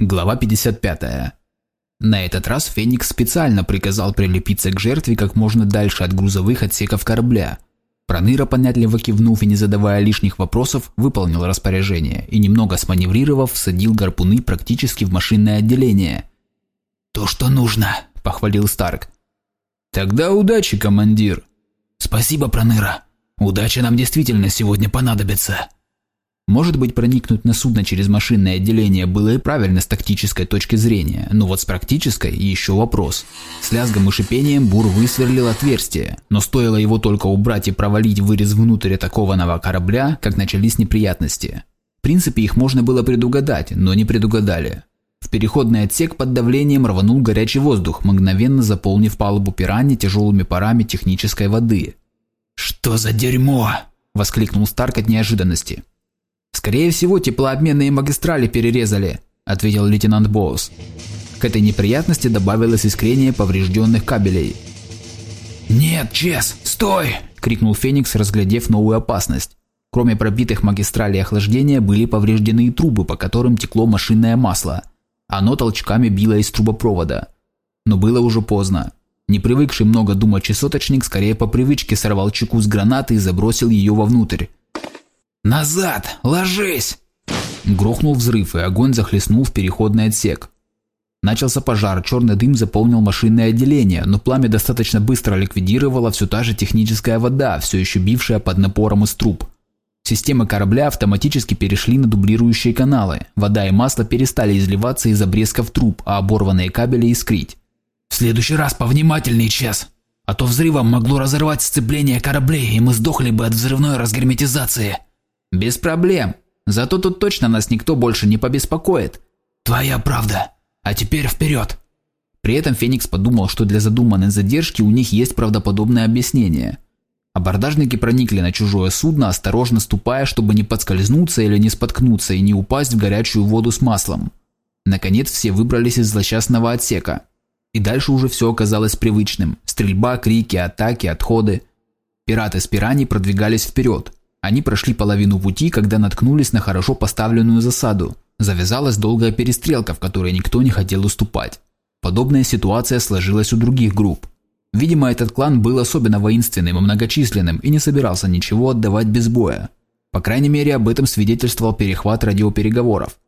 Глава 55. На этот раз Феникс специально приказал прилепиться к жертве как можно дальше от грузовых отсеков корабля. Проныра, понятливо кивнув и не задавая лишних вопросов, выполнил распоряжение и, немного сманеврировав, всадил гарпуны практически в машинное отделение. «То, что нужно», – похвалил Старк. «Тогда удачи, командир». «Спасибо, Проныра. Удача нам действительно сегодня понадобится». Может быть, проникнуть на судно через машинное отделение было и правильно с тактической точки зрения, но вот с практической еще вопрос. С лязгом и шипением Бур высверлил отверстие, но стоило его только убрать и провалить вырез внутрь атакованного корабля, как начались неприятности. В принципе, их можно было предугадать, но не предугадали. В переходный отсек под давлением рванул горячий воздух, мгновенно заполнив палубу пираньи тяжелыми парами технической воды. «Что за дерьмо?» – воскликнул Старк от неожиданности. «Скорее всего, теплообменные магистрали перерезали», – ответил лейтенант Боус. К этой неприятности добавилось искрение поврежденных кабелей. «Нет, Чес, стой!» – крикнул Феникс, разглядев новую опасность. Кроме пробитых магистралей охлаждения, были повреждены и трубы, по которым текло машинное масло. Оно толчками било из трубопровода. Но было уже поздно. Не привыкший много думать чесоточник скорее по привычке сорвал чеку с гранаты и забросил ее вовнутрь. «Назад! Ложись!» Грохнул взрыв, и огонь захлестнул в переходный отсек. Начался пожар, черный дым заполнил машинное отделение, но пламя достаточно быстро ликвидировало все та же техническая вода, все еще бившая под напором из труб. Системы корабля автоматически перешли на дублирующие каналы. Вода и масло перестали изливаться из обрезков труб, а оборванные кабели искрить. «В следующий раз повнимательней, Чес, а то взрывом могло разорвать сцепление кораблей, и мы сдохли бы от взрывной разгерметизации». «Без проблем. Зато тут точно нас никто больше не побеспокоит». «Твоя правда. А теперь вперед!» При этом Феникс подумал, что для задуманной задержки у них есть правдоподобное объяснение. Абордажники проникли на чужое судно, осторожно ступая, чтобы не подскользнуться или не споткнуться и не упасть в горячую воду с маслом. Наконец все выбрались из злосчастного отсека. И дальше уже все оказалось привычным. Стрельба, крики, атаки, отходы. Пираты с пираний продвигались вперед. Они прошли половину пути, когда наткнулись на хорошо поставленную засаду. Завязалась долгая перестрелка, в которой никто не хотел уступать. Подобная ситуация сложилась у других групп. Видимо, этот клан был особенно воинственным и многочисленным и не собирался ничего отдавать без боя. По крайней мере, об этом свидетельствовал перехват радиопереговоров.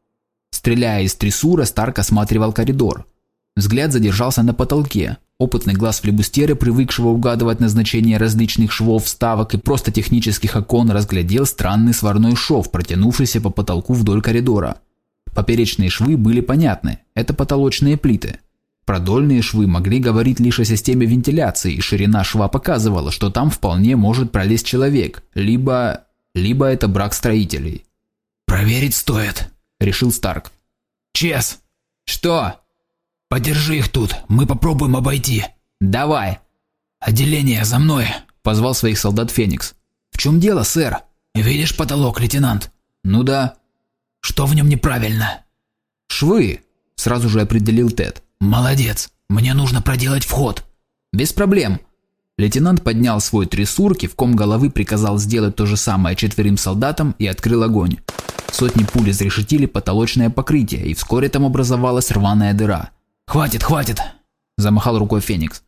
Стреляя из трясура, Старк осматривал коридор. Взгляд задержался на потолке. Опытный глаз флебустера, привыкшего угадывать назначение различных швов, вставок и просто технических окон, разглядел странный сварной шов, протянувшийся по потолку вдоль коридора. Поперечные швы были понятны – это потолочные плиты. Продольные швы могли говорить лишь о системе вентиляции, и ширина шва показывала, что там вполне может пролезть человек, либо... либо это брак строителей. «Проверить стоит», – решил Старк. «Чес!» «Что?» «Подержи их тут, мы попробуем обойти». «Давай». «Отделение за мной», – позвал своих солдат Феникс. «В чем дело, сэр?» «Видишь потолок, лейтенант?» «Ну да». «Что в нем неправильно?» «Швы», – сразу же определил Тед. «Молодец. Мне нужно проделать вход». «Без проблем». Лейтенант поднял свой трясур, кивком головы приказал сделать то же самое четверым солдатам и открыл огонь. Сотни пуль изрешетили потолочное покрытие, и вскоре там образовалась рваная дыра. «Хватит, хватит!» – замахал рукой Феникс.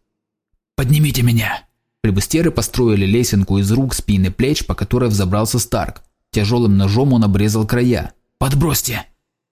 «Поднимите меня!» Прибустеры построили лесенку из рук, спин и плеч, по которой взобрался Старк. Тяжелым ножом он обрезал края. «Подбросьте!»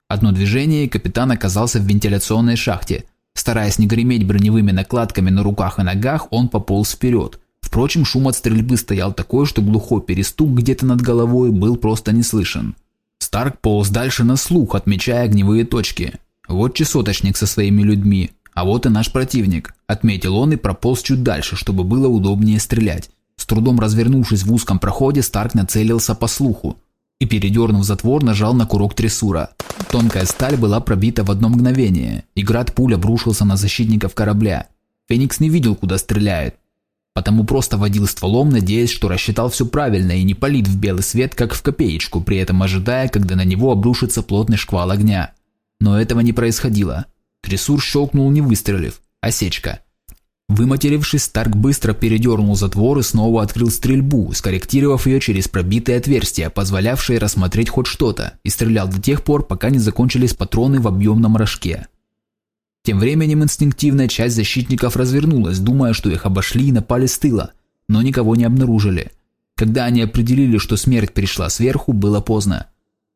Одно движение, и капитан оказался в вентиляционной шахте. Стараясь не греметь броневыми накладками на руках и ногах, он пополз вперед. Впрочем, шум от стрельбы стоял такой, что глухой перестук где-то над головой был просто не слышен. Старк полз дальше на слух, отмечая огневые точки. Вот часоточник со своими людьми, а вот и наш противник, отметил он и прополз чуть дальше, чтобы было удобнее стрелять. С трудом развернувшись в узком проходе, Старк нацелился по слуху и, передернув затвор, нажал на курок трессура. Тонкая сталь была пробита в одно мгновение, и град пуль обрушился на защитников корабля. Феникс не видел, куда стреляет, потому просто водил стволом, надеясь, что рассчитал все правильно и не палит в белый свет, как в копеечку, при этом ожидая, когда на него обрушится плотный шквал огня. Но этого не происходило. Трессур щелкнул, не выстрелив. Осечка. Выматерившись, Старк быстро передернул затвор и снова открыл стрельбу, скорректировав ее через пробитые отверстия, позволявшие рассмотреть хоть что-то, и стрелял до тех пор, пока не закончились патроны в объемном рожке. Тем временем инстинктивная часть защитников развернулась, думая, что их обошли и напали с тыла, но никого не обнаружили. Когда они определили, что смерть пришла сверху, было поздно.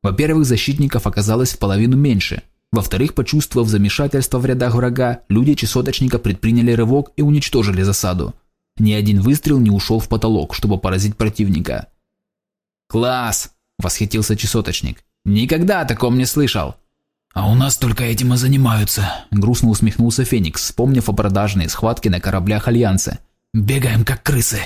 Во-первых, защитников оказалось в половину меньше – во-вторых, почувствовав замешательство в рядах врага, люди чесоточника предприняли рывок и уничтожили засаду. Ни один выстрел не ушел в потолок, чтобы поразить противника. «Класс!» – восхитился чесоточник. «Никогда о таком не слышал!» «А у нас только этим и занимаются», – грустно усмехнулся Феникс, вспомнив о продажной схватке на кораблях Альянса. «Бегаем как крысы».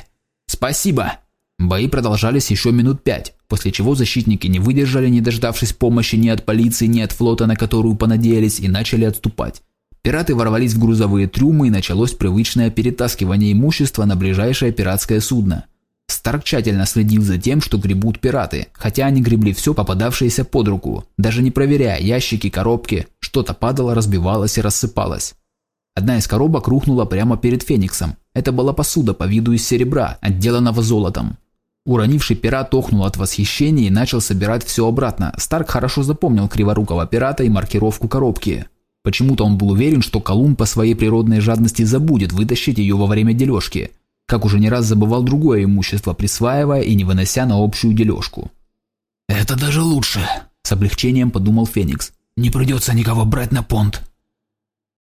«Спасибо!» Бои продолжались еще минут пять, после чего защитники не выдержали, не дождавшись помощи ни от полиции, ни от флота, на которую понадеялись, и начали отступать. Пираты ворвались в грузовые трюмы и началось привычное перетаскивание имущества на ближайшее пиратское судно. Старк тщательно следил за тем, что гребут пираты, хотя они гребли все попадавшееся под руку, даже не проверяя ящики, коробки, что-то падало, разбивалось и рассыпалось. Одна из коробок рухнула прямо перед Фениксом. Это была посуда по виду из серебра, отделанного золотом. Уронивший пират охнул от восхищения и начал собирать все обратно. Старк хорошо запомнил криворукого пирата и маркировку коробки. Почему-то он был уверен, что Колумб по своей природной жадности забудет вытащить ее во время дележки. Как уже не раз забывал другое имущество, присваивая и не вынося на общую дележку. «Это даже лучше», – с облегчением подумал Феникс. «Не придется никого брать на понт».